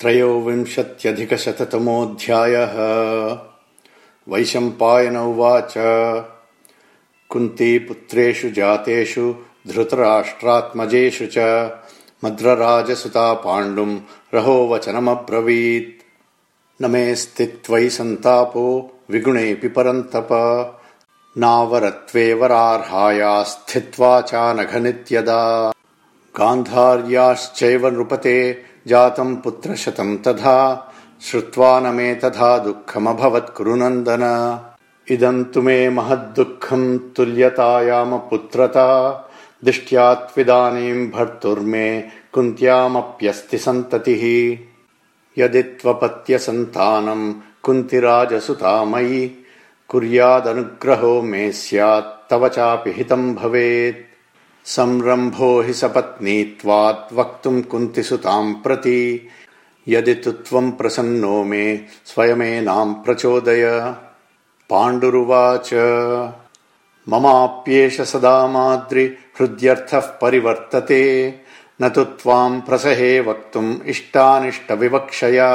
त्रयोविंशत्यधिकशततमोऽध्यायः। वैशम्पायन उवाच। कुन्तीपुत्रेषु जातेषु धृतराष्ट्रात्मजेषु च मद्रराजसुता पाण्डुम् रहोवचनमब्रवीत्। न मेऽस्ति त्वयि सन्तापो विगुणेऽपि परन्तप। नावरत्वे वरार्हाया स्थित्वा चानघनित्यदा। गान्धार्याश्चैव नृपते जातम् पुत्रशतम् तथा श्रुत्वा न मे तथा दुःखमभवत् कुरु नन्दन। इदम् तु मे महद्दुःखम् तुल्यतायाम पुत्रता दिष्ट्या त्विदानीम् भर्तुर्मे कुन्त्यामप्यस्ति सन्ततिः। यदि त्वपत्यसन्तानम् कुन्तिराजसुता मयि कुर्यादनुग्रहो मे स्यात् तव चापि हितम् भवेत् संरम्भो हि सपत्नीत्वात् वक्तुम् कुन्तिसुताम् प्रति। यदि तु त्वम् प्रसन्नो मे स्वयमेनाम् प्रचोदय। पाण्डुरुवाच। ममाप्येष सदा माद्रि हृद्यर्थः परिवर्तते। न तु त्वाम् प्रसहे वक्तुम् इष्टानिष्टविवक्षया।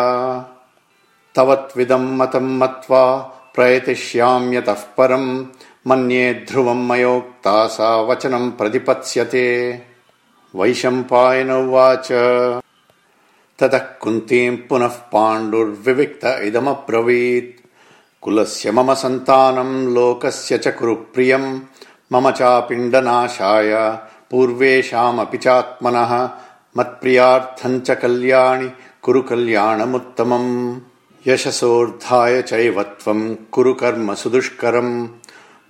तव त्विदम् मतम् मत्वा प्रयतिष्याम्यतः परम् मन्ये ध्रुवम् मयोक्ता सा वचनम् प्रतिपत्स्यते। वैशम्पायन उवाच। ततः कुन्तीम् पुनः पाण्डुर्विविक्त इदमब्रवीत्। कुलस्य मम सन्तानम् लोकस्य च कुरु प्रियम् मम चापिण्डनाशाय पूर्वेषामपि चात्मनः। मत्प्रियार्थम् च कल्याणि कुरु कल्याणमुत्तमम्। यशसोऽर्धाय चैव त्वम् कुरु कर्म सुदुष्करम्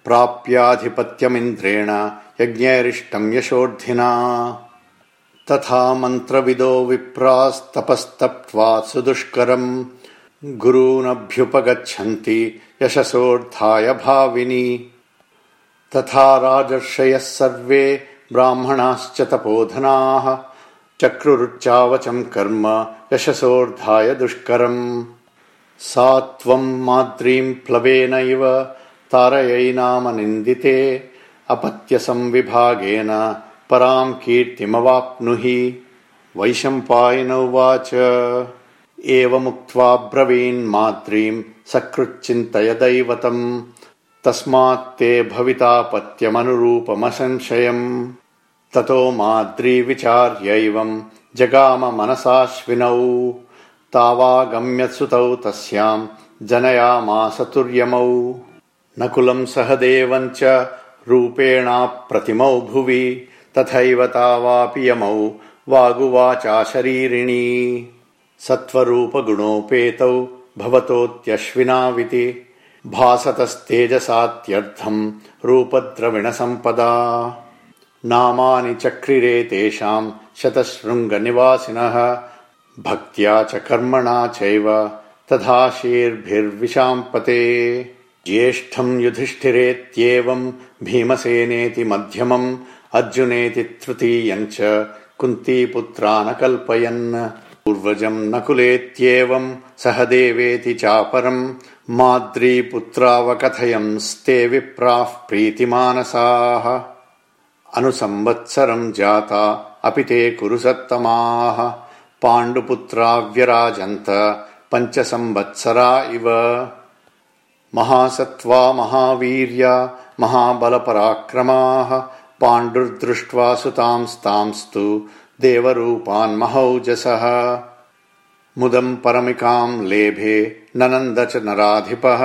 प्राप्याधिपत्यमिन्द्रेण यज्ञैरिष्टम् यशोर्धिना। तथा मन्त्रविदो विप्रास्तपस्तप्त्वा सुदुष्करम् गुरूनभ्युपगच्छन्ति यशसोऽर्धाय भाविनी। तथा राजर्षयः सर्वे ब्राह्मणाश्च तपोधनाः चक्रुरुच्चावचम् कर्म यशसोऽर्धाय दुष्करम्। सा त्वम् माद्रीम् प्लवेनैव तारयै नाम निन्दिते अपत्यसंविभागेन पराम् कीर्तिमवाप्नुहि। वैशम्पायन उवाच एवमुक्त्वा ब्रवीन्माद्रीम् सकृच्चिन्तय दैवतम् तस्मात्ते भवितापत्यमनुरूपमसंशयम्। ततो माद्री विचार्यैवम् जगाम मनसाश्विनौ तावागम्यसुतौ तस्याम् जनयामासतुर्यमौ नकुलम् सहदेवम् च रूपेणाप्रतिमौ भुवि तथैव तावापि यमौ वागुवाचा शरीरिणी। सत्त्वरूपगुणोपेतौ भवतोऽत्यश्विनाविति भासतस्तेजसात्यर्थम् रूपद्रविणसम्पदा। नामानि चक्रिरे तेषाम् शतशृङ्गनिवासिनः भक्त्या च कर्मणा चैव तथाशीर्भिर्विशाम्पते ज्येष्ठम् युधिष्ठिरेत्येवम् भीमसेनेति मध्यमम् अर्जुनेति तृतीयम् च कुन्तीपुत्रा न कल्पयन् पूर्वजम् नकुलेत्येवम् सहदेवेति चापरम् माद्रीपुत्रावकथयंस्ते विप्राः प्रीतिमानसाः। अनुसंवत्सरम् जाता अपि ते कुरु सत्तमाः पाण्डुपुत्रा व्यराजन्त पञ्चसंवत्सरा इव महासत्त्वा महावीर्या महाबलपराक्रमाः पाण्डुर्दृष्ट्वा सुतांस्तांस्तु देवरूपान्महौजसः मुदम् परमिकाम् लेभे ननन्द च नराधिपः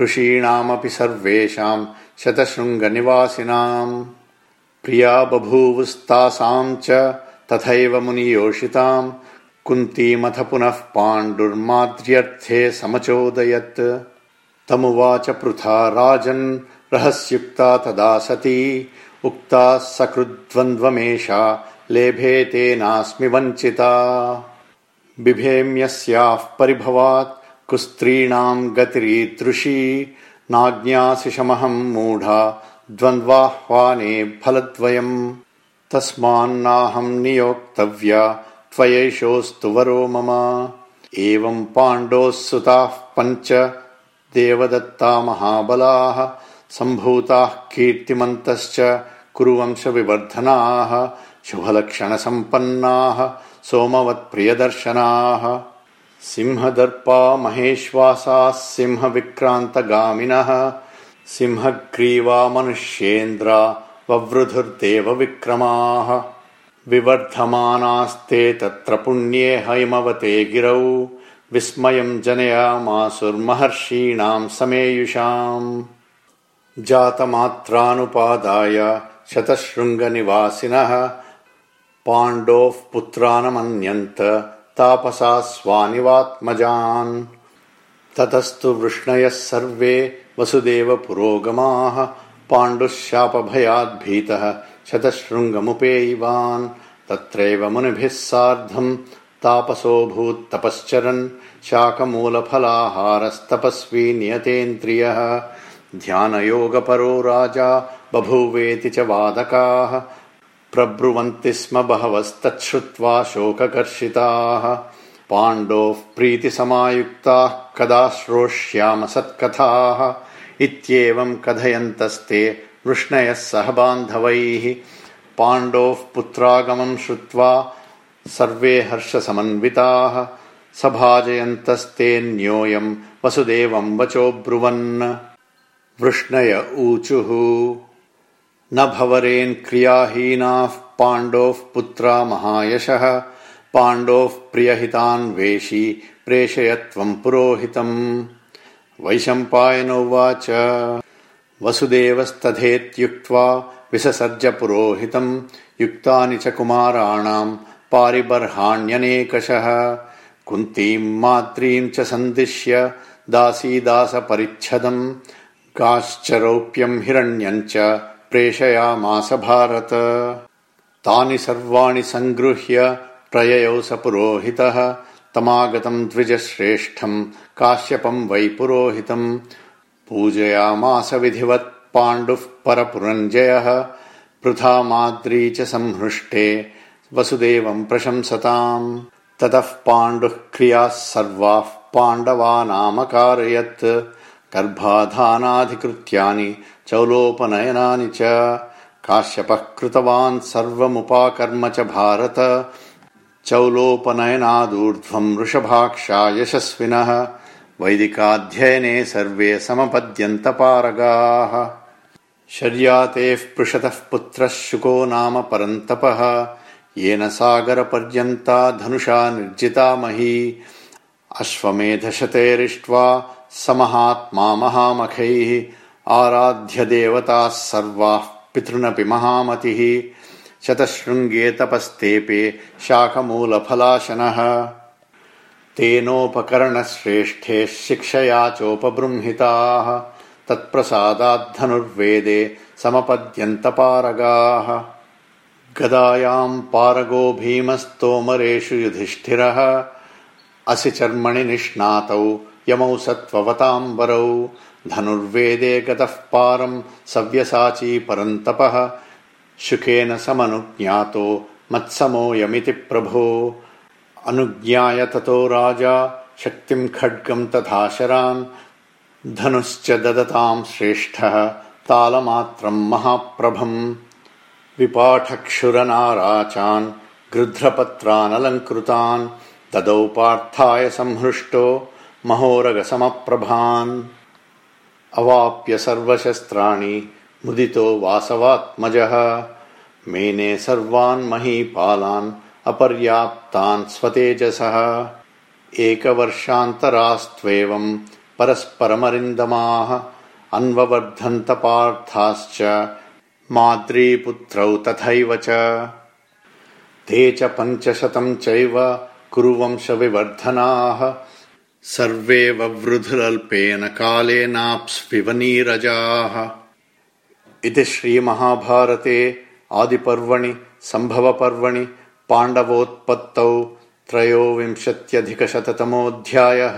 ऋषीणामपि सर्वेषाम् शतशृङ्गनिवासिनाम्। प्रिया बभूवुस्तासाम् च तथैव मुनियोषिताम् कुन्तीमथ पुनः पाण्डुर्माद्र्यर्थे समचोदयत् तमुवाच पृथा राजन् रहस्युक्ता तदा सती। उक्ता सकृद्वन्द्वमेषा लेभे तेनास्मि वञ्चिता। बिभेम्यस्याः परिभवात् कुस्त्रीणाम् गतिरीदृशी। नाज्ञासिषमहम् मूढा द्वन्द्वाह्वाने फलद्वयम्। तस्मान्नाहम् नियोक्तव्या त्वयैषोऽस्तु वरो मम। एवम् पाण्डोः सुताः पञ्च देवदत्ता महाबलाः सम्भूताः कीर्तिमन्तश्च कुरुवंशविवर्धनाः शुभलक्षणसम्पन्नाः सोमवत्प्रियदर्शनाः। सिंहदर्पा महेश्वासाः सिंहविक्रान्तगामिनः सिंहग्रीवा मनुष्येन्द्रा ववृधुर्देवविक्रमाः विवर्धमानास्ते तत्र पुण्ये हैमवते गिरौ विस्मयम् जनयामासुर्महर्षीणाम् समेयुषाम् जातमात्रानुपादाय शतशृङ्गनिवासिनः पाण्डोः पुत्रानमन्यन्त तापसा स्वानिवात्मजान्। ततस्तु वृष्णयः सर्वे वसुदेव पुरोगमाः पाण्डुः शापभयाद्भीतः शतशृङ्गमुपेयिवान्। तत्रैव मुनिभिः सार्धम् तापसोऽभूत्तपश्चरन् शाकमूलफलाहारस्तपस्वी नियतेन्द्रियः। ध्यानयोगपरो राजा बभूवेति च वादकाः। प्रब्रुवन्ति स्म बहवस्तच्छ्रुत्वा शोककर्षिताः। पाण्डोः प्रीतिसमायुक्ताः कदा श्रोष्याम सत्कथाः। इत्येवम् कथयन्तस्ते वृष्णयः सह बान्धवैः। पाण्डोः पुत्रागमम् श्रुत्वा सर्वे हर्षसमन्विताः। सभाजयन्तस्तेऽन्योऽयम् वसुदेवम् वचोऽब्रुवन् वृष्णय ऊचुः। न भवरेन् क्रियाहीनाः पाण्डोः पुत्रा महायशः। पाण्डोः प्रियहितान् वेशी प्रेषय त्वम् पुरोहितम् वैशम्पायनोवाच वसुदेवस्तथेत्युक्त्वा विससर्ज पुरोहितम्। युक्तानि च कुमाराणाम् पारिबर्हाण्यनेकशः। कुन्तीम् माद्रीम् च सन्दिश्य दासीदासपरिच्छदम्। काश्चरौप्यम् हिरण्यम् च प्रेषयामास भारत। तानि सर्वाणि सङ्गृह्य प्रययौ स पुरोहितः। तमागतम् द्विजश्रेष्ठम् काश्यपम् वै पुरोहितम्। पूजयामास विधिवत् पाण्डुः परपुरञ्जयः। पृथा माद्री च संहृष्टे वसुदेवम् प्रशंसताम्। ततः पाण्डुः क्रियाः सर्वाः पाण्डवानामकारयत्। गर्भाधानाधिकृत्यानि चौलोपनयनानि च। काश्यपः कृतवान् सर्वमुपाकर्म च भारत। चौलोपनयनादूर्ध्वम् वृषभाक्षा यशस्विनः वैदिकाध्ययने सर्वे समपद्यन्तपारगाः। शर्यातेः पृषतः पुत्रः शुको नाम परन्तपः येन सागरपर्यन्ता धनुषा निर्जिता मही। अश्वमेधशतेरिष्ट्वा समहात्मा महामखैः। आराध्यदेवताः सर्वाः पितृनपि महामतिः। शतशृङ्गे तपस्तेपे शाखमूलफलाशनः। तेनोपकरणश्रेष्ठे शिक्षया चोपबृंहिताः। तत्प्रसादाद्धनुर्वेदे समपद्यन्तपारगाः गदायाम् पारगो भीमस्तोमरेषु युधिष्ठिरः। असि चर्मणि निष्णातौ यमौ सत्त्ववताम्बरौ। धनुर्वेदे गतः पारम् सव्यसाची परन्तपः। शुकेन समनुज्ञातो मत्समोऽयमिति प्रभो। अनुज्ञाय ततो राजा शक्तिम् खड्गम् तथा शरान्। धनुश्च ददताम् श्रेष्ठः तालमात्रम् महाप्रभम् विपाठक्षुरनाराचान् गृध्रपत्रानलङ्कृतान् ददौ पार्थाय संहृष्टो महोरगसमप्रभान्। अवाप्य सर्वशस्त्राणि मुदितो वासवात्मजः। मेने सर्वान् महीपालान् अपर्याप्तान् स्वतेजसः। एकवर्षान्तरास्त्वेवम् परस्परमरिन्दमाः अन्ववर्धन्तपार्थाश्च माद्रीपुत्रौ तथैव च। ते च पञ्चशतम् चैव कुरुवंशविवर्धनाः। सर्वे ववृधुरल्पेन कालेनाप्स्विव नीरजाः इति श्रीमहाभारते आदिपर्वणि सम्भवपर्वणि पाण्डवोत्पत्तौ त्रयोविंशत्यधिकशततमोऽध्यायः